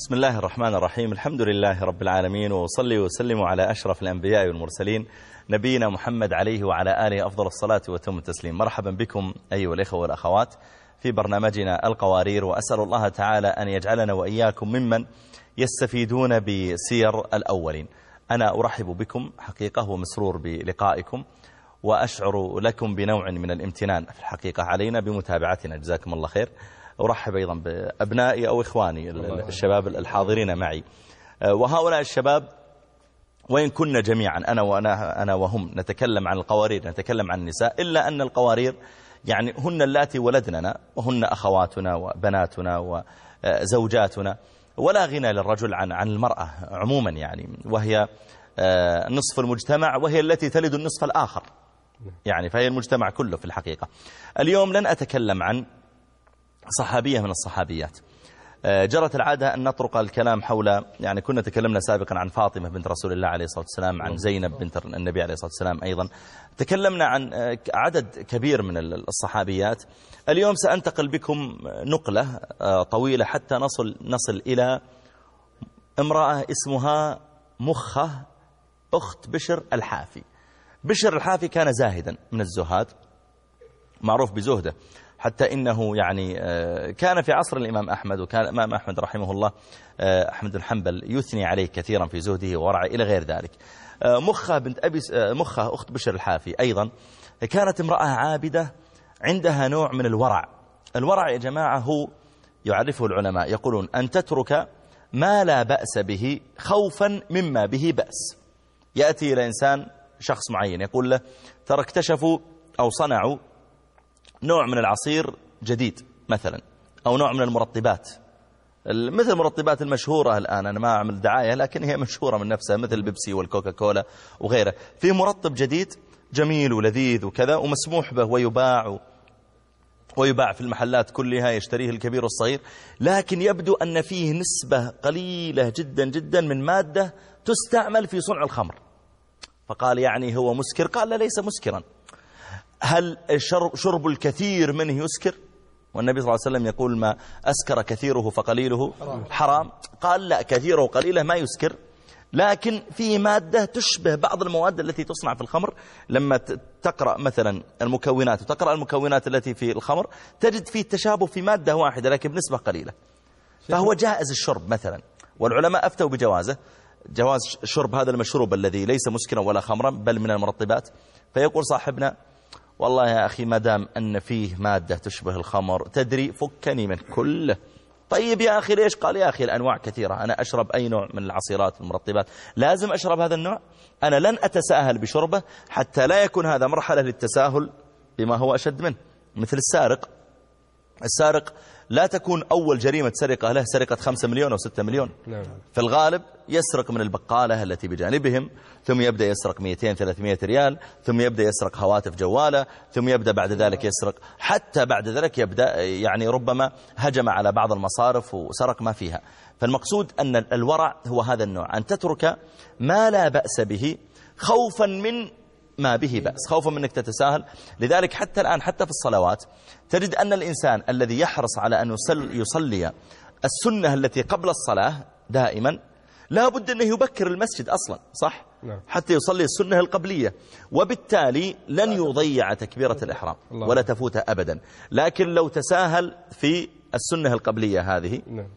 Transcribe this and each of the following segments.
بسم الله الرحمن الرحيم. الحمد لله رب العالمين. وصلي وسلم على أشرف الأنبياء والمرسلين نبينا محمد عليه وعلى آله أفضل الصلاة وتم التسليم. مرحبا بكم أيها الإخوة والأخوات في برنامجنا القوارير وأسأل الله تعالى أن يجعلنا وإياكم ممن يستفيدون بسير الأولين. أنا أرحب بكم حقيقة ومسرور بلقائكم وأشعر لكم بنوع من الامتنان في الحقيقة علينا بمتابعتنا. جزاكم الله خير. أرحب أيضا بأبنائي أو إخواني الشباب الحاضرين معي. وهؤلاء الشباب وإن كنا جميعا أنا وأنا أنا وهم نتكلم عن القوارير نتكلم عن النساء إلا أن القوارير يعني هن اللاتي ولدننا وهن أخواتنا وبناتنا وزوجاتنا. ولا غنى للرجل عن عن المرأة عموما يعني وهي نصف المجتمع وهي التي تلد النصف الآخر. يعني فهي المجتمع كله في الحقيقة. اليوم لن أتكلم عن صحابية من الصحابيات. جرت العادة أن نطرق الكلام حول يعني كنا تكلمنا سابقا عن فاطمة بنت رسول الله عليه الصلاة والسلام عن زينب بنت النبي عليه الصلاة والسلام أيضا. تكلمنا عن عدد كبير من الصحابيات. اليوم سأنتقل بكم نقلة طويلة حتى نصل, نصل إلى امرأة اسمها مخة أخت بشر الحافي. بشر الحافي كان زاهدا من الزهاد معروف بزهده. حتى إنه يعني كان في عصر الإمام أحمد وكان الإمام أحمد رحمه الله أحمد الحنبل يثني عليه كثيرا في زهده وورعه إلى غير ذلك. مخة بنت أبي مخة أخت بشر الحافي أيضا كانت امرأة عابدة عندها نوع من الورع. الورع يا جماعة هو يعرفه العلماء يقولون أن تترك ما لا بأس به خوفا مما به بأس. يأتي إلى إنسان شخص معين يقول له ترى اكتشفوا أو صنعوا نوع من العصير جديد مثلا أو نوع من المرطبات. مثل المرطبات المشهورة الآن أنا ما أعمل دعاية لكن هي مشهورة من نفسها مثل البيبسي والكوكا كولا وغيره. في مرطب جديد جميل ولذيذ وكذا ومسموح به ويباع ويباع في المحلات كلها يشتريه الكبير والصغير. لكن يبدو أن فيه نسبة قليلة جدا جدا من مادة تستعمل في صنع الخمر. فقال يعني هو مسكر؟ قال لا ليس مسكرا. هل شرب الكثير منه يسكر؟ والنبي صلى الله عليه وسلم يقول ما أسكر كثيره فقليله حرام. قال لا كثيره وقليله ما يسكر. لكن فيه مادة تشبه بعض المواد التي تصنع في الخمر. لما تقرأ مثلا المكونات وتقرأ المكونات التي في الخمر تجد فيه تشابه في مادة واحدة لكن بنسبة قليلة. فهو جائز الشرب مثلا. والعلماء أفتوا بجوازه. جواز شرب هذا المشروب الذي ليس مسكرا ولا خمرا بل من المرطبات. فيقول صاحبنا والله يا أخي ما دام أن فيه مادة تشبه الخمر تدري فكني من كله طيب يا أخي ليش؟ قال يا أخي الأنواع كثيرة أنا أشرب أي نوع من العصيرات المرطبات لازم أشرب هذا النوع. أنا لن أتساهل بشربه حتى لا يكون هذا مرحلة للتساهل بما هو أشد منه. مثل السارق. السارق لا تكون أول جريمة سرقة له سرقة خمسة مليون أو ستة مليون نعم. في الغالب يسرق من البقالة التي بجانبهم ثم يبدأ يسرق 200-300 ريال ثم يبدأ يسرق هواتف جوالة ثم يبدأ بعد ذلك يسرق حتى بعد ذلك يبدأ يعني ربما هجم على بعض المصارف وسرق ما فيها فالمقصود أن الورع هو هذا النوع أن تترك ما لا بأس به خوفا من ما به بأس. خوفا منك تتساهل. لذلك حتى الآن حتى في الصلوات تجد أن الإنسان الذي يحرص على أن يصلي السنة التي قبل الصلاة دائما لا بد أنه يبكر المسجد أصلا صح؟ نعم. حتى يصلي السنة القبلية. وبالتالي لن يضيع تكبيرة الإحرام. ولا تفوت أبدا. لكن لو تساهل في السنة القبلية هذه نعم.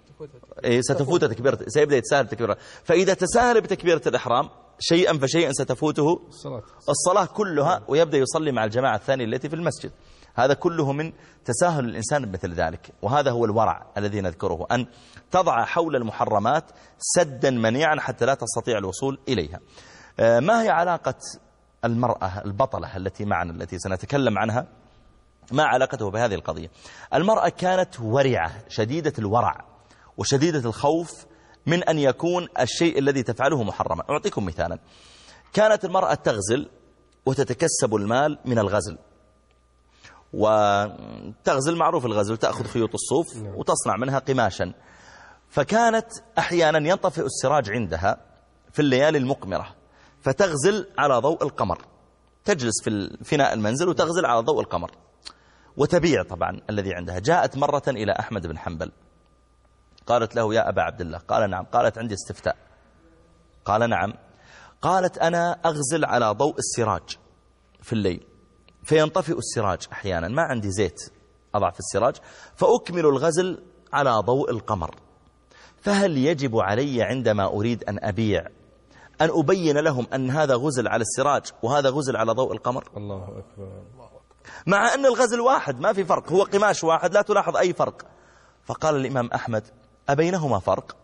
إيه، ستفوت تكبيرة سيبدأ يتساهل تكبيرة فإذا تساهل بتكبيرة الإحرام شيئا فشيئا ستفوته الصلاة. الصلاة كلها ويبدأ يصلي مع الجماعة الثانية التي في المسجد. هذا كله من تساهل الإنسان بمثل ذلك وهذا هو الورع الذي نذكره أن تضع حول المحرمات سدا منيعا حتى لا تستطيع الوصول إليها. آه، ما هي علاقة المرأة البطلة التي معنا التي سنتكلم عنها؟ ما علاقته بهذه القضية؟ المرأة كانت ورعة شديدة الورع وشديدة الخوف من أن يكون الشيء الذي تفعله محرما. أعطيكم مثالا. كانت المرأة تغزل وتتكسب المال من الغزل. وتغزل معروف الغزل تأخذ خيوط الصوف وتصنع منها قماشا. فكانت أحيانا ينطفئ السراج عندها في الليالي المقمرة. فتغزل على ضوء القمر. تجلس في فناء المنزل وتغزل على ضوء القمر. وتبيع طبعا الذي عندها. جاءت مرة إلى أحمد بن حنبل. قالت له يا أبا عبد الله قال نعم قالت عندي استفتاء. قال نعم. قالت أنا أغزل على ضوء السراج في الليل فينطفئ السراج أحيانا ما عندي زيت أضع في السراج فأكمل الغزل على ضوء القمر. فهل يجب علي عندما أريد أن أبيع أن أبين لهم أن هذا غزل على السراج وهذا غزل على ضوء القمر؟ الله أكبر. مع أن الغزل واحد ما في فرق هو قماش واحد لا تلاحظ أي فرق. فقال الإمام أحمد أبينهما فرق؟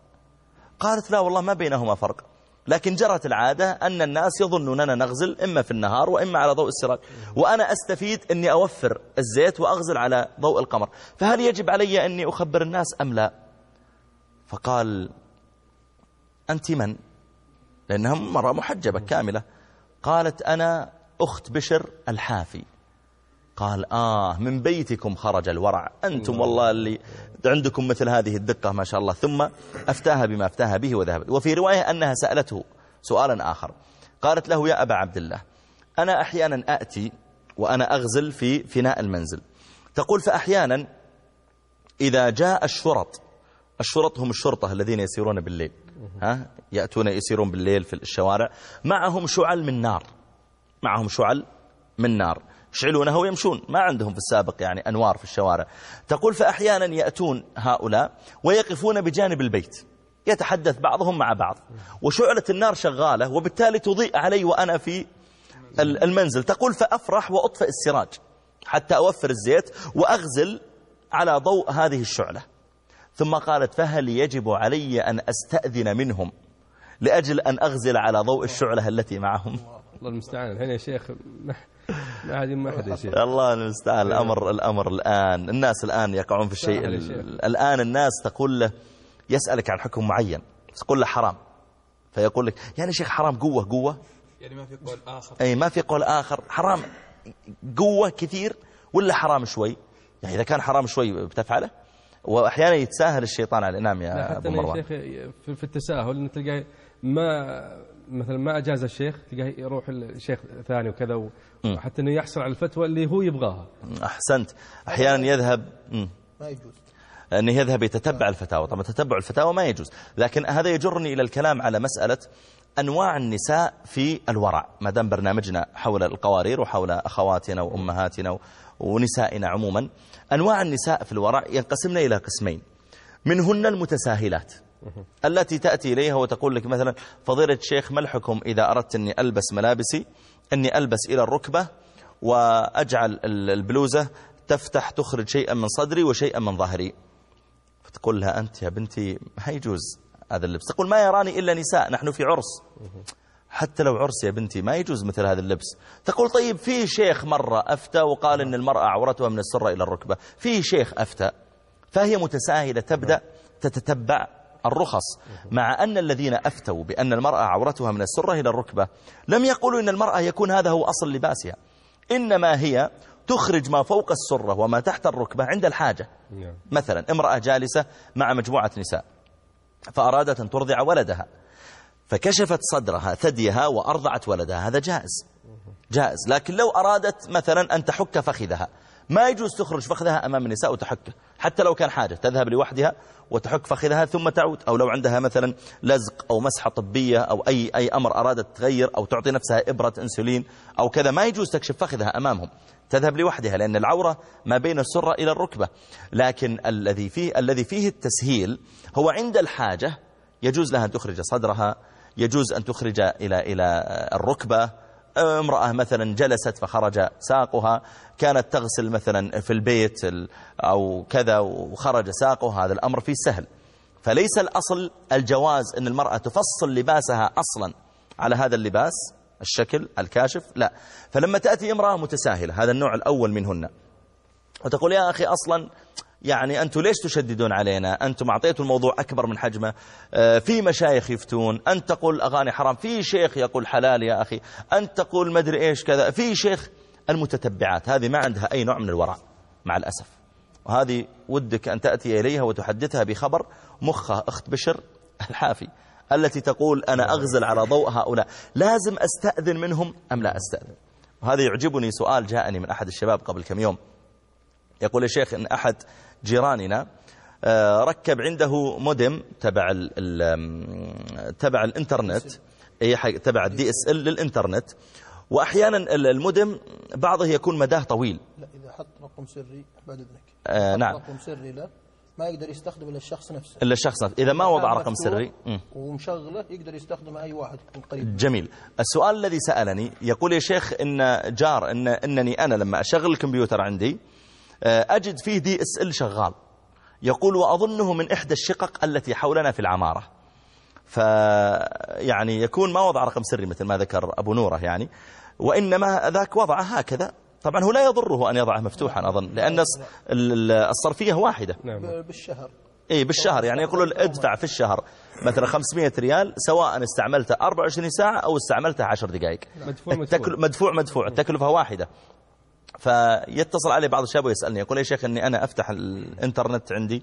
قالت لا والله ما بينهما فرق. لكن جرت العادة أن الناس يظنوننا نغزل إما في النهار وإما على ضوء السراج. وأنا أستفيد أني أوفر الزيت وأغزل على ضوء القمر. فهل يجب علي أني أخبر الناس أم لا؟ فقال أنت من؟ لأنها مرة محجبة كاملة. قالت أنا أخت بشر الحافي. قال آه من بيتكم خرج الورع. أنتم والله اللي عندكم مثل هذه الدقة ما شاء الله. ثم أفتاها بما أفتاها به وذهبت وفي رواية أنها سألته سؤالا آخر. قالت له يا أبا عبد الله أنا أحيانا أأتي وأنا أغزل في فناء المنزل. تقول فأحيانا إذا جاء الشرط الشرط هم الشرطة الذين يسيرون بالليل. ها يأتون يسيرون بالليل في الشوارع. معهم شعل من نار معهم شعل من نار. يشعلونها ويمشون ما عندهم في السابق يعني أنوار في الشوارع. تقول فأحيانا يأتون هؤلاء ويقفون بجانب البيت. يتحدث بعضهم مع بعض. وشعلة النار شغالة وبالتالي تضيء علي وأنا في المنزل. تقول فأفرح وأطفئ السراج حتى أوفر الزيت وأغزل على ضوء هذه الشعلة. ثم قالت فهل يجب علي أن أستأذن منهم لأجل أن أغزل على ضوء الشعلة التي معهم؟ الله المستعان. الحين يا شيخ ما عاد ما حد يا شيخ. الله المستعان. الأمر الأمر الآن. الناس الآن يقعون في الشيء الآن الناس تقول له يسألك عن حكم معين. تقول له حرام. فيقول لك يعني شيخ حرام قوة؟ قوة. يعني ما في قول آخر. أي ما في قول آخر. حرام. قوة كثير ولا حرام شوي؟ يعني إذا كان حرام شوي بتفعله. وأحيانا يتساهل الشيطان على الإنام يا أبو مروان يا شيخ في التساهل تلقى ما مثلا ما أجاز الشيخ تلقاه يروح الشيخ ثاني وكذا وحتى أنه يحصل على الفتوى اللي هو يبغاها. أحسنت. أحيانا يذهب ما يجوز. أنه يذهب يتتبع الفتاوى. طبعا تتبع الفتاوى ما يجوز. لكن هذا يجرني إلى الكلام على مسألة أنواع النساء في الورع ما دام برنامجنا حول القوارير وحول أخواتنا وأمهاتنا ونسائنا عموما أنواع النساء في الورع ينقسمن إلى قسمين. منهن المتساهلات. التي تأتي إليها وتقول لك مثلا فضيلة الشيخ ما الحكم إذا أردت أني ألبس ملابسي؟ أني ألبس إلى الركبة وأجعل البلوزة تفتح تخرج شيئا من صدري وشيئا من ظهري. فتقول لها أنت يا بنتي ما يجوز هذا اللبس. تقول ما يراني إلا نساء نحن في عرس. حتى لو عرس يا بنتي ما يجوز مثل هذا اللبس. تقول طيب في شيخ مرة أفتى وقال أن المرأة عورتها من السرة إلى الركبة. في شيخ أفتى فهي متساهلة تبدأ تتتبع. الرخص مع أن الذين أفتوا بأن المرأة عورتها من السرة إلى الركبة لم يقولوا أن المرأة يكون هذا هو أصل لباسها. إنما هي تخرج ما فوق السرة وما تحت الركبة عند الحاجة. نعم. مثلا امرأة جالسة مع مجموعة نساء فأرادت أن ترضع ولدها. فكشفت صدرها ثديها وأرضعت ولدها. هذا جائز. جائز. لكن لو أرادت مثلا أن تحك فخذها ما يجوز تخرج فخذها أمام النساء وتحكه حتى لو كان حاجة تذهب لوحدها وتحك فخذها ثم تعود أو لو عندها مثلا لزق أو مسحة طبية أو أي, أي أمر أرادت تغير أو تعطي نفسها إبرة أنسولين أو كذا ما يجوز تكشف فخذها أمامهم تذهب لوحدها لأن العورة ما بين السرة إلى الركبة. لكن الذي فيه, الذي فيه التسهيل هو عند الحاجة يجوز لها أن تخرج صدرها يجوز أن تخرج إلى إلى الركبة امرأة مثلا جلست فخرج ساقها كانت تغسل مثلا في البيت أو كذا وخرج ساقها هذا الأمر فيه سهل. فليس الأصل الجواز أن المرأة تفصل لباسها أصلا على هذا اللباس الشكل الكاشف لا. فلما تأتي امرأة متساهلة هذا النوع الأول منهن. وتقول يا أخي أصلا يعني أنتم ليش تشددون علينا؟ أنتم أعطيتوا الموضوع أكبر من حجمه. آه، في مشايخ يفتون. أنت تقول أغاني حرام. في شيخ يقول حلال يا أخي. أنت تقول مدري إيش كذا. في شيخ المتتبعات. هذه ما عندها أي نوع من الورع مع الأسف. وهذه ودك أن تأتي إليها وتحدثها بخبر مخة أخت بشر الحافي التي تقول أنا أغزل على ضوء هؤلاء. لازم أستأذن منهم أم لا أستأذن؟ وهذا يعجبني سؤال جاءني من أحد الشباب قبل كم يوم. يقول يا شيخ إن أحد جيراننا آه، ركب عنده مودم تبع ال ال تبع الإنترنت. تبع ال DSL للإنترنت. وأحيانا ال- المودم بعضه يكون مداه طويل. لا إذا حط رقم سري بعد اذنك آه، نعم. رقم سري له ما يقدر يستخدم إلا الشخص نفسه. الا الشخص نفسه. إذا ما وضع رقم سري. ومشغله يقدر يستخدمه أي واحد يكون قريب جميل. السؤال الذي سألني يقول يا شيخ إن جار إن إنني أنا لما أشغل الكمبيوتر عندي أجد فيه دي اس ال شغال. يقول وأظنه من إحدى الشقق التي حولنا في العمارة. فيعني يكون ما وضع رقم سري مثل ما ذكر أبو نورة يعني. وإنما ذاك وضعه هكذا. طبعا هو لا يضره أن يضعه مفتوحا أظن لأن الص- ال- ال- الصرفية واحدة. نعم. بالشهر. إي بالشهر. يعني يقولون ادفع في الشهر مثلا 500 ريال سواء استعملته 24 ساعة أو استعملته 10 دقائق. مدفوع مدفوع مدفوع. التكلفة واحدة. فيتصل علي بعض الشباب ويسألني يقول يا شيخ إني أنا أفتح الإنترنت عندي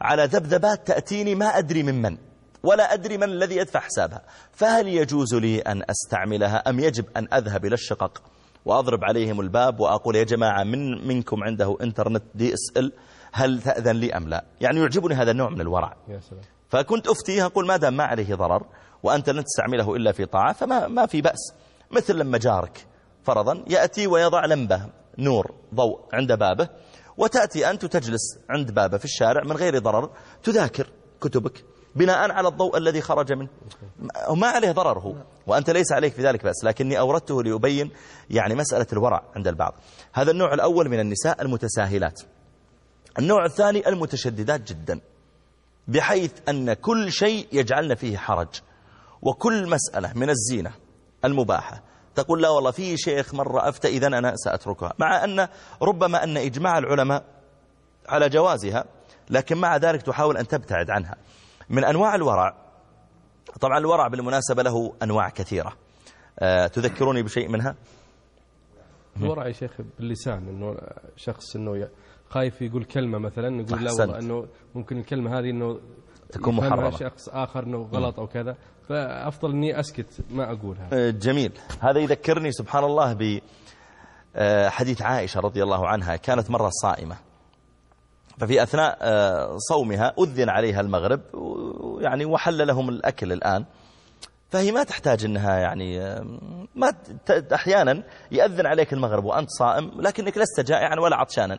على ذبذبات تأتيني ما أدري من من ولا أدري من الذي يدفع حسابها فهل يجوز لي أن أستعملها أم يجب أن أذهب إلى الشقق وأضرب عليهم الباب وأقول يا جماعة من منكم عنده إنترنت دي اس ال هل تأذن لي أم لا؟ يعني يعجبني هذا النوع من الورع. يا سلام. فكنت أفتيه أقول ما دام ما عليه ضرر وأنت لن تستعمله إلا في طاعة فما ما في بأس مثل لما جارك فرضا يأتي ويضع لمبة نور ضوء عند بابه وتأتي أنت تجلس عند بابه في الشارع من غير ضرر تذاكر كتبك بناء على الضوء الذي خرج منه. وما عليه ضرر هو وأنت ليس عليك في ذلك بأس لكني أوردته ليبين يعني مسألة الورع عند البعض. هذا النوع الأول من النساء المتساهلات. النوع الثاني المتشددات جدا بحيث أن كل شيء يجعلنا فيه حرج وكل مسألة من الزينة المباحة تقول لا والله في شيخ مرة أفتى إذا أنا سأتركها. مع أن ربما أن إجماع العلماء على جوازها لكن مع ذلك تحاول أن تبتعد عنها. من أنواع الورع طبعا الورع بالمناسبة له أنواع كثيرة. أه تذكروني بشيء منها؟ الورع يا شيخ باللسان إنه شخص إنه ي- خايف يقول كلمة مثلا يقول لا. والله إنه ممكن الكلمة هذه إنه تكون محرمة. شخص آخر إنه غلط أو كذا. فأفضل إني أسكت ما أقولها. أه جميل. هذا يذكرني سبحان الله ب أه حديث عائشة رضي الله عنها كانت مرة صائمة. ففي أثناء أه صومها أذن عليها المغرب يعني وحل لهم الأكل الآن. فهي ما تحتاج أنها يعني آه، ما أحيانا يأذن عليك المغرب وأنت صائم لكنك لست جائعا ولا عطشانا.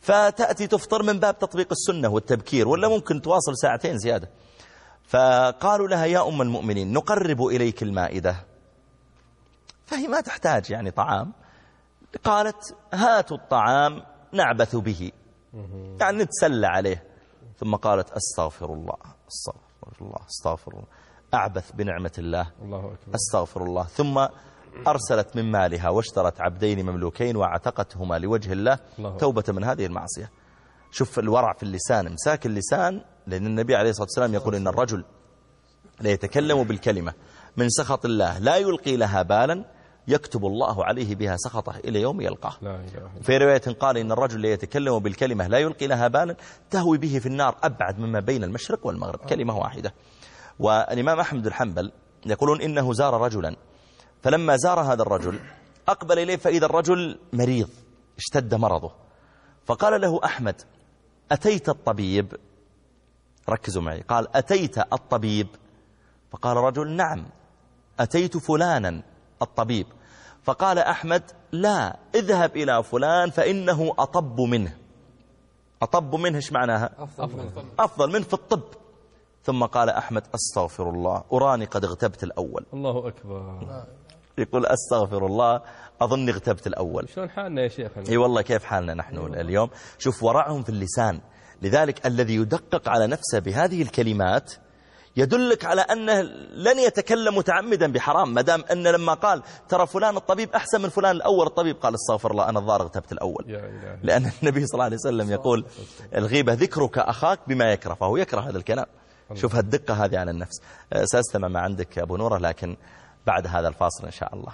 فتأتي تفطر من باب تطبيق السنة والتبكير ولا ممكن تواصل ساعتين زيادة. فقالوا لها يا أم المؤمنين نقرب إليك المائدة. فهي ما تحتاج يعني طعام. قالت هاتوا الطعام نعبث به. يعني نتسلى عليه. ثم قالت أستغفر الله أستغفر الله أستغفر الله. أعبث بنعمة الله. الله أكبر. أستغفر الله. ثم أرسلت من مالها واشترت عبدين مملوكين وأعتقتهما لوجه الله الله توبة من هذه المعصية. شوف الورع في اللسان امساك اللسان لأن النبي عليه الصلاة والسلام يقول إن الرجل لا يتكلم بالكلمة من سخط الله لا يلقي لها بالا يكتب الله عليه بها سخطه إلى يوم يلقاه. في رواية قال إن الرجل لا يتكلم بالكلمة لا يلقي لها بالا تهوي به في النار أبعد مما بين المشرق والمغرب كلمة واحدة. والإمام أحمد الحنبل يقولون إنه زار رجلا فلما زار هذا الرجل أقبل إليه فإذا الرجل مريض اشتد مرضه. فقال له أحمد أتيت الطبيب؟ ركزوا معي. قال أتيت الطبيب؟ فقال رجل نعم أتيت فلانا الطبيب. فقال أحمد لا اذهب إلى فلان فإنه أطب منه. أطب منه إيش معناها؟ أفضل. أفضل. منه في الطب. ثم قال أحمد أستغفر الله أراني قد اغتبت الأول. الله أكبر. يقول أستغفر الله أظن اغتبت الأول. شلون حالنا يا شيخ؟ إي والله كيف حالنا نحن اليوم؟ شوف ورعهم في اللسان. لذلك الذي يدقق على نفسه بهذه الكلمات يدلك على أنه لن يتكلم متعمدا بحرام ما دام أن لما قال ترى فلان الطبيب أحسن من فلان الأول الطبيب قال استغفر الله أنا الظاهر اغتبت الأول. لأن النبي صلى الله عليه وسلم يقول الغيبة ذكرك أخاك بما يكره فهو يكره هذا الكلام. شوف هالدقة هذه على النفس. أه، سأستمع ما عندك يا أبو نورة لكن بعد هذا الفاصل إن شاء الله.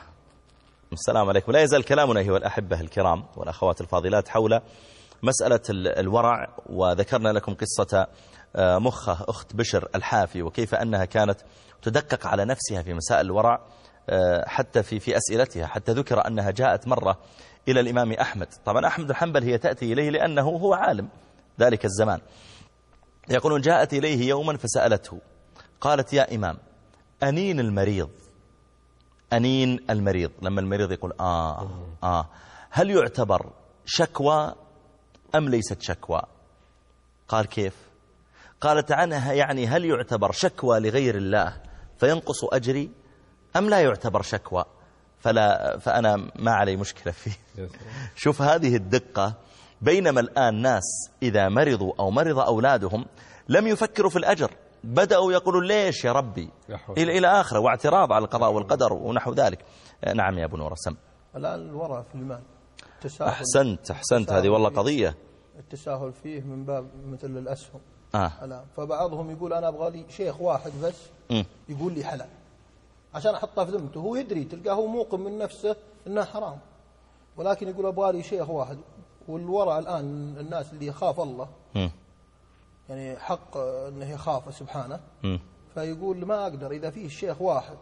السلام عليكم. لا يزال كلامنا أيها الأحبة الكرام والأخوات الفاضلات حول مسألة ال- الورع وذكرنا لكم قصة آه، مخة أخت بشر الحافي وكيف أنها كانت تدقق على نفسها في مسائل الورع آه، حتى في في أسئلتها حتى ذكر أنها جاءت مرة إلى الإمام أحمد. طبعا أحمد الحنبل هي تأتي إليه لأنه هو عالم ذلك الزمان. يقولون جاءت إليه يوما فسألته قالت يا إمام أنين المريض؟ أنين المريض لما المريض يقول آه آه. هل يعتبر شكوى أم ليست شكوى؟ قال كيف؟ قالت عنها يعني هل يعتبر شكوى لغير الله فينقص أجري أم لا يعتبر شكوى؟ فلا فأنا ما علي مشكلة فيه. شوف هذه الدقة بينما الآن ناس إذا مرضوا أو مرض أولادهم لم يفكروا في الأجر. بدأوا يقولون ليش يا ربي. إلى إلى آخره واعتراض على القضاء والقدر ونحو ذلك. آه، نعم يا أبو نور السم. الآن الورع في المال التساهل. أحسنت أحسنت. هذه والله قضية. التساهل فيه من باب مثل الأسهم. آه. الآن فبعضهم يقول أنا أبغى لي شيخ واحد بس. يقول لي حلال عشان أحطها في ذمته. هو يدري تلقاه هو موقن من نفسه أنه حرام. ولكن يقول أبغى لي شيخ واحد. والورع الآن الناس اللي يخاف الله مم. يعني حق أنه يخاف سبحانه. فيقول ما أقدر إذا فيه شيخ واحد.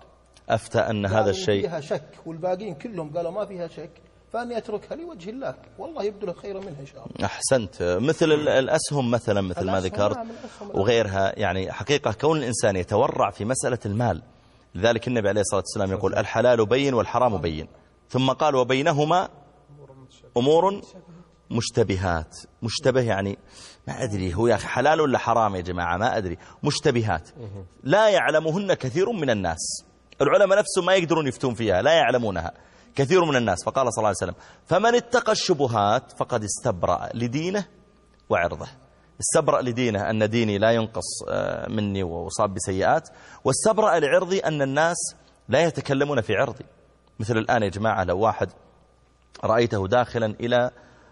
أفتى أن هذا الشيء فيها شك والباقيين كلهم قالوا ما فيها شك. فأني أتركها لوجه الله. والله يبدو له خيرا منها إن شاء الله. أحسنت. مثل ال- الأسهم مثلا مثل ما ذكرت نعم،. وغيرها. يعني حقيقة كون الإنسان يتورع في مسألة المال. لذلك النبي عليه الصلاة والسلام يقول الحلال بين والحرام بين. ثم قال وبينهما أمور مشتبهات. مشتبه يعني ما أدري هو يا أخي حلال ولا حرام يا جماعة؟ ما أدري. مشتبهات. لا يعلمهن كثير من الناس. العلماء نفسهم ما يقدرون يفتون فيها لا يعلمونها. كثير من الناس. فقال صلى الله عليه وسلم فمن اتقى الشبهات فقد استبرأ لدينه وعرضه. استبرأ لدينه أن ديني لا ينقص آه، مني وأصاب بسيئات. واستبرأ لعرضي أن الناس لا يتكلمون في عرضي. مثل الآن يا جماعة لو واحد رأيته داخلا إلى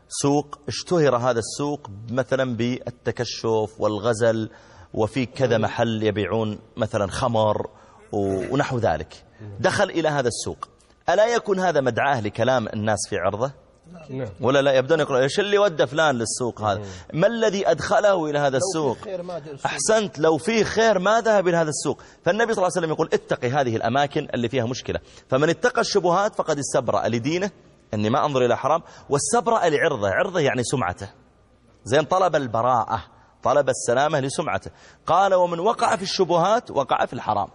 سوق اشتهر هذا السوق مثلا بالتكشف والغزل وفي كذا محل يبيعون مثلا خمر ونحو ذلك. دخل إلى هذا السوق. ألا يكون هذا مدعاه لكلام الناس في عرضه؟ نعم. ولا لا؟ يبدون يقولون إيش اللي ودى فلان للسوق هذا؟ ما الذي أدخله إلى هذا السوق؟ في أحسنت لو فيه خير ما ذهب إلى هذا السوق. فالنبي صلى الله عليه وسلم يقول اتقي هذه الأماكن اللي فيها مشكلة. فمن اتقى الشبهات فقد استبرأ لدينه. أني ما أنظر إلى حرام. واستبرأ لعرضه. عرضه يعني سمعته. زين طلب البراءة طلب السلامة لسمعته. قال ومن وقع في الشبهات وقع في الحرام.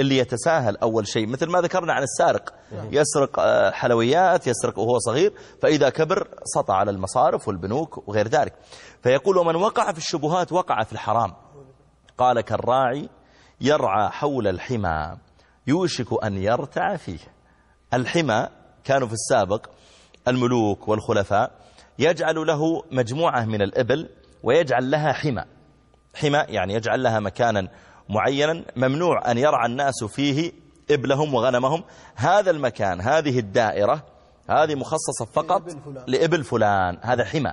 اللي يتساهل أول شيء مثل ما ذكرنا عن السارق. يسرق آه، حلويات يسرق وهو صغير فإذا كبر سطع على المصارف والبنوك وغير ذلك. فيقول ومن وقع في الشبهات وقع في الحرام. قال كالراعي يرعى حول الحمى يوشك أن يرتع فيه. الحمى كانوا في السابق الملوك والخلفاء يجعل له مجموعة من الإبل ويجعل لها حمى. حمى يعني يجعل لها مكانا معينا ممنوع أن يرعى الناس فيه إبلهم وغنمهم. هذا المكان هذه الدائرة هذه مخصصة فقط لإبل فلان. لإبل فلان هذا حمى.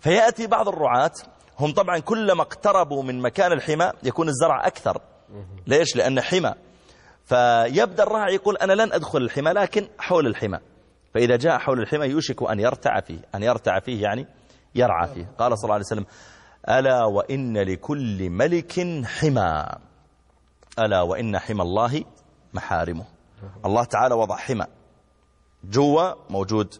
فيأتي بعض الرعاة هم طبعا كلما اقتربوا من مكان الحمى يكون الزرع أكثر. ليش؟ لأن حمى فيبدأ الراعي يقول أنا لن أدخل الحمى لكن حول الحمى. فإذا جاء حول الحمى يوشك أن يرتع فيه أن يرتع فيه يعني يرعى فيه. قال صلى الله عليه وسلم ألا وإن لكل ملك حمى. ألا وإن حمى الله محارمه. الله تعالى وضع حمى. جوا موجود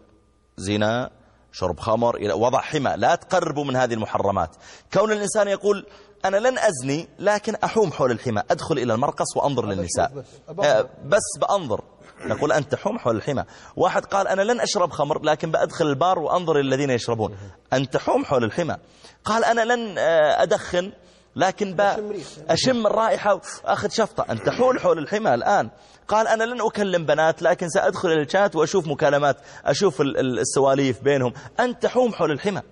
زنا شرب خمر وضع حمى. لا تقربوا من هذه المحرمات. كون الإنسان يقول أنا لن أزني لكن أحوم حول الحمى. أدخل إلى المرقص وأنظر للنساء. بس. آه، بس بأنظر. نقول أنت حوم حول الحمى. واحد قال أنا لن أشرب خمر لكن بأدخل البار وأنظر الذين يشربون. أنت حوم حول الحمى. قال أنا لن آه، أدخن لكن ب... أشم ريح. أشم الرائحة وأخذ شفطة. أنت حول حول الحمى الآن. قال أنا لن أكلم بنات لكن سأدخل الشات وأشوف مكالمات أشوف ال- ال- السواليف بينهم. أنت حوم حول الحمى.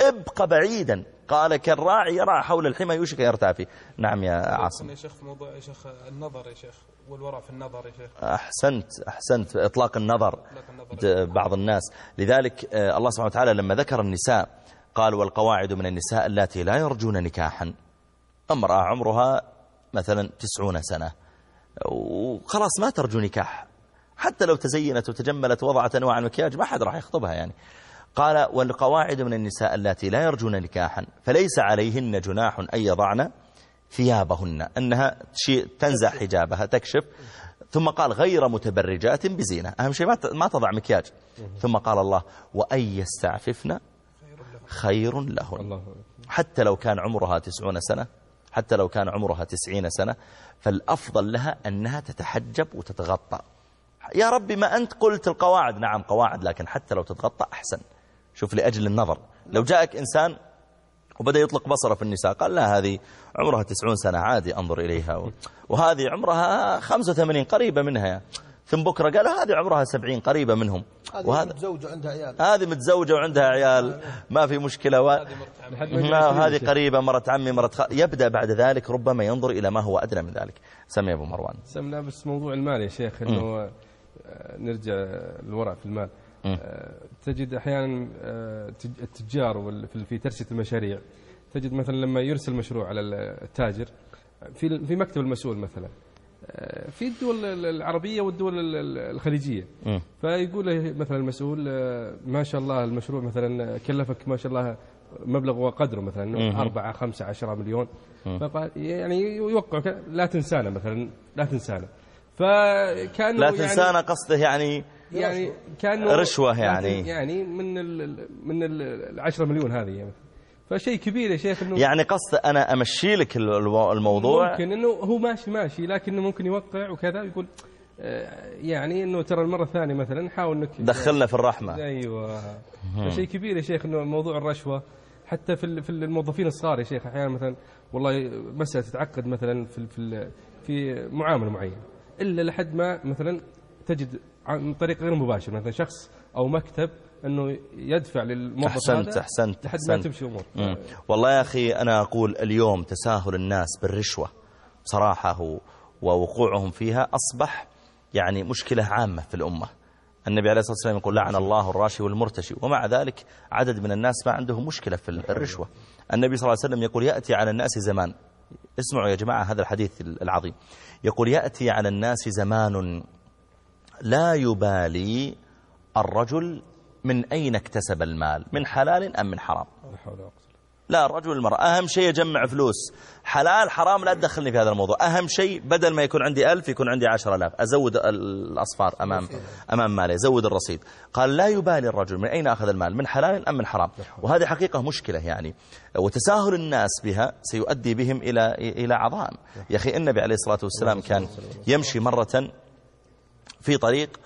ابقى بعيدا. قال كالراعي يرعى حول الحمى يوشك يرتع فيه. نعم يا عاصم. يا شيخ في موضوع يا شيخ النظر يا شيخ والورع في النظر يا شيخ. أحسنت أحسنت. إطلاق النظر النظر. د- بعض الناس. لذلك آه، الله سبحانه وتعالى لما ذكر النساء قال والقواعد من النساء اللاتي لا يرجون نكاحا. امرأة عمرها مثلا تسعون سنة. وخلاص ما ترجو نكاح. حتى لو تزينت وتجملت وضعت أنواع المكياج ما حد راح يخطبها يعني. قال والقواعد من النساء اللاتي لا يرجون نكاحا فليس عليهن جناح أن يضعن ثيابهن. أنها تنزع حجابها تكشف. ثم قال غير متبرجات بزينة. أهم شيء ما تضع مكياج. ثم قال الله وأن يستعففن خير لهن. حتى لو كان عمرها تسعون سنة حتى لو كان عمرها تسعين سنة فالأفضل لها أنها تتحجب وتتغطى. يا ربي ما أنت قلت القواعد. نعم قواعد لكن حتى لو تتغطى أحسن. شوف لأجل النظر. لو جاءك إنسان وبدأ يطلق بصرة في النساء قال لا هذه عمرها تسعون سنة عادي أنظر إليها. وهذه عمرها 85 قريبة منها ثم بكرة قال هذه عمرها 70 قريبة منهم. هذه وهذا متزوجة عندها عيال. هذه متزوجة وعندها عيال. ما في مشكلة. و... هذه. قريبة مرت عمي مرت خ... يبدأ بعد ذلك ربما ينظر إلى ما هو أدنى من ذلك. سمي أبو مروان. سم لا بس موضوع المال يا شيخ إنه آه، نرجع للورع في المال. آه، تجد أحيانا آه، تج- التجار في- ترسيه المشاريع تجد مثلا لما يرسل مشروع على التاجر في في مكتب المسؤول مثلا في الدول العربية والدول ال- ال- الخليجية. فيقول له مثلا المسؤول آه، ما شاء الله المشروع مثلا كلفك ما شاء الله مبلغ وقدره مثلا مم. أربعة خمسة عشرة مليون فقال يعني يوقع لا تنسانا مثلا لا تنسانا فكانوا لا يعني تنسانا قصده يعني يعني كأنه رشوة لا يعني. يعني من ال من ال- العشرة مليون هذه يعني فشيء كبير يا شيخ إنه يعني قصده أنا أمشي لك الموضوع؟ ممكن إنه هو ماشي ماشي لكنه ممكن يوقع وكذا يقول آه، يعني إنه ترى المرة الثانية مثلا حاول إنك دخلنا في الرحمة. أيوه. فشيء كبير يا شيخ إنه موضوع الرشوة. حتى في في الموظفين الصغار يا شيخ أحيانا مثلا والله مسألة تتعقد مثلا في في في معاملة معينة. إلا لحد ما مثلا تجد عن طريق غير مباشر مثلا شخص أو مكتب إنه يدفع للموظف أحسنت هذا أحسنت لحد ما تمشي الأمور مم. والله يا أخي أنا أقول اليوم تساهل الناس بالرشوة بصراحة هو- ووقوعهم فيها أصبح يعني مشكلة عامة في الأمة. النبي عليه الصلاة والسلام يقول لعن الله الراشي والمرتشي ومع ذلك عدد من الناس ما عندهم مشكلة في الرشوة. النبي صلى الله عليه وسلم يقول يأتي على الناس زمان. اسمعوا يا جماعة هذا الحديث العظيم. يقول يأتي على الناس زمان لا يبالي الرجل من أين اكتسب المال؟ من حلال أم من حرام؟ لا حول ولا قوة لا الرجل والمرأة أهم شيء يجمع فلوس. حلال حرام لا تدخلني في هذا الموضوع. أهم شيء بدل ما يكون عندي ألف يكون عندي عشر ألاف. أزود الأصفار أمام أمام مالي أزود الرصيد. قال لا يبالي الرجل من أين أخذ المال؟ من حلال أم من حرام؟ وهذه حقيقة مشكلة يعني. وتساهل الناس بها سيؤدي بهم إلى إلى عظائم يا أخي النبي عليه الصلاة والسلام كان يمشي مرة في طريق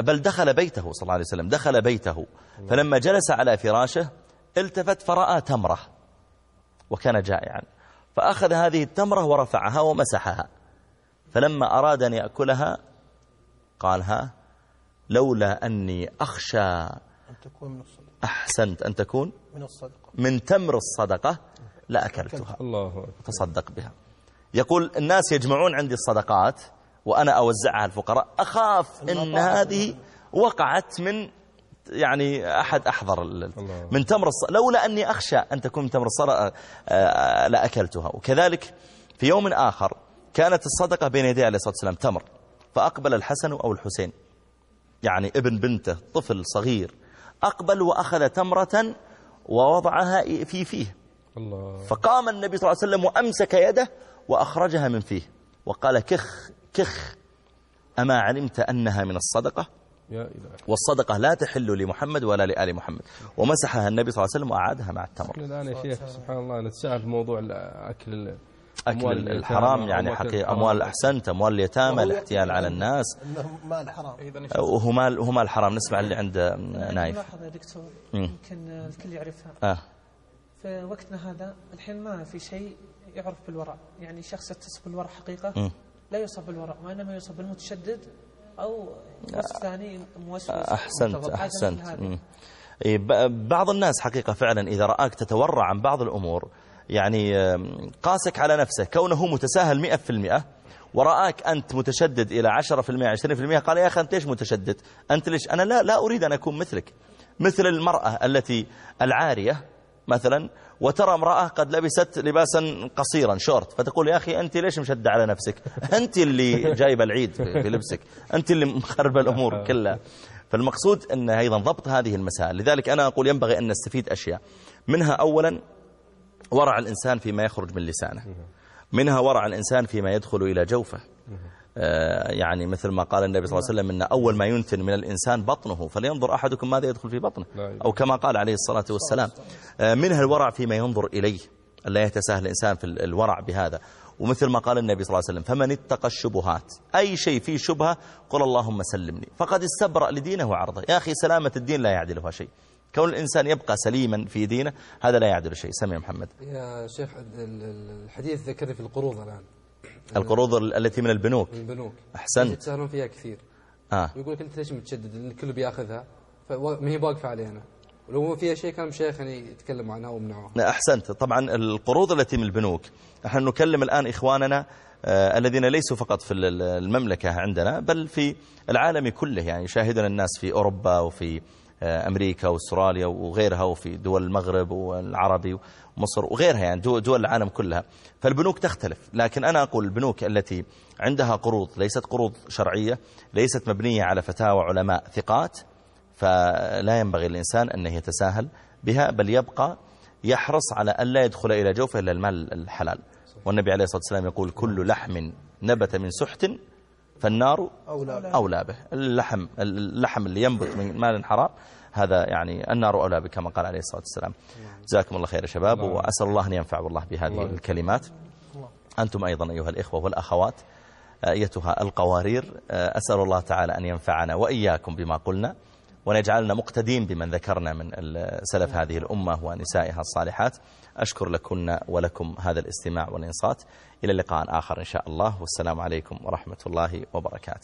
بل دخل بيته صلى الله عليه وسلم دخل بيته. فلما جلس على فراشه التفت فرأى تمرة وكان جائعا. فأخذ هذه التمرة ورفعها ومسحها. فلما أراد أن يأكلها قال ها لولا أني أخشى أن تكون من الصدقة. أحسنت أن تكون من الصدقة. من تمر الصدقة لأكلتها. الله تصدق بها. يقول الناس يجمعون عندي الصدقات وأنا أوزعها على الفقراء. أخاف أن هذه وقعت من يعني أحد أحضر. من تمر الص... لولا أني أخشى أن تكون من تمر الصدقة آه، لأكلتها وكذلك في يوم آخر كانت الصدقة بين يدي عليه الصلاة والسلام تمر فأقبل الحسن أو الحسين. يعني ابن بنته طفل صغير أقبل وأخذ تمرة ووضعها في فيه. الله. فقام النبي صلى الله عليه وسلم وأمسك يده وأخرجها من فيه. وقال كخ كخ أما علمت أنها من الصدقة؟ والصدقة لا تحل لمحمد ولا لآل محمد. ومسحها النبي صلى الله عليه وسلم وأعادها مع التمر. الآن يا شيخ سبحان الله نتساءل في موضوع أكل اليتامى الحرام يعني حقيقة. أموال أحسنت أموال اليتامى الاحتيال على الناس. إنه مال حرام. وهو مال مال حرام. نسمع اللي عند نايف. ملاحظة يا دكتور. يمكن الكل يعرفها. آه. في وقتنا هذا الحين ما في شيء يعرف بالورع يعني شخص يتصف بالورع حقيقة. لا يوصف بالورع وإنما يوصف بالمتشدد أو وصف ثاني موسوس. أحسنت أحسنت. بعض الناس حقيقة فعلا إذا رآك تتورع عن بعض الأمور يعني قاسك على نفسه كونه متساهل مئة في المئة ورآك أنت متشدد إلى عشرة في المئة عشرين في المئة قال يا أخي أنت ليش متشدد؟ أنت ليش؟ أنا لا, لا أريد أن أكون مثلك مثل المرأة التي العارية مثلا وترى امرأة قد لبست لباسا قصيرا شورت. فتقول يا أخي أنت ليش مشدة على نفسك؟ أنت اللي جايبة العيد في لبسك. أنت اللي مخربة الأمور كلها. فالمقصود أن أيضا ضبط هذه المسائل. لذلك أنا أقول ينبغي أن نستفيد أشياء. منها أولا ورع الإنسان فيما يخرج من لسانه. منها ورع الإنسان فيما يدخل إلى جوفه. يعني مثل ما قال النبي صلى الله عليه وسلم أن أول ما ينتن من الإنسان بطنه فلينظر أحدكم ماذا يدخل في بطنه. أو كما قال عليه الصلاة والسلام آه، منها الورع فيما ينظر إليه لا يتساهل الإنسان في الورع بهذا. ومثل ما قال النبي صلى الله عليه وسلم فمن اتقى الشبهات أي شيء فيه شبهة قل اللهم سلمني. فقد استبرأ لدينه وعرضه. يا أخي سلامة الدين لا يعدلها شيء. كون الإنسان يبقى سليما في دينه هذا لا يعدل شيء. سمي محمد. يا شيخ ال- ال- الحديث ذكرني في القروض الآن. القروض التي من البنوك. من البنوك. أحسنت. يتساهلون فيها كثير. آه. يقول لك أنت ليش متشدد؟ الكل بياخذها فما هي واقفة علي أنا. ولو فيها شيء كان مشايخ يعني يتكلموا عنها ومنعوها أحسنت. طبعا القروض التي من البنوك. نحن نكلم الآن إخواننا آه، الذين ليسوا فقط في ال- المملكة عندنا بل في العالم كله يعني يشاهدنا الناس في أوروبا وفي أمريكا وأستراليا وغيرها وفي دول المغرب والعربي ومصر وغيرها يعني دول دول العالم كلها. فالبنوك تختلف لكن أنا أقول البنوك التي عندها قروض ليست قروض شرعية ليست مبنية على فتاوى علماء ثقات فلا ينبغي الإنسان أنه يتساهل بها بل يبقى يحرص على أن لا يدخل إلى جوفه إلا المال الحلال. والنبي عليه الصلاة والسلام يقول كل لحم نبت من سحت فالنار أولى أولى به. اللحم اللحم اللي ينبت من مال حرام هذا يعني النار أولى به كما قال عليه الصلاة والسلام. جزاكم الله خير يا شباب وأسأل الله أن ينفع والله بهذه الكلمات. أنتم أيضا أيها الإخوة والأخوات أيتها القوارير أسأل الله تعالى أن ينفعنا وإياكم بما قلنا وأن يجعلنا مقتدين بمن ذكرنا من سلف هذه الأمة ونسائها الصالحات. أشكر لكن ولكم هذا الاستماع والإنصات. إلى لقاء آخر إن شاء الله. والسلام عليكم ورحمة الله وبركاته.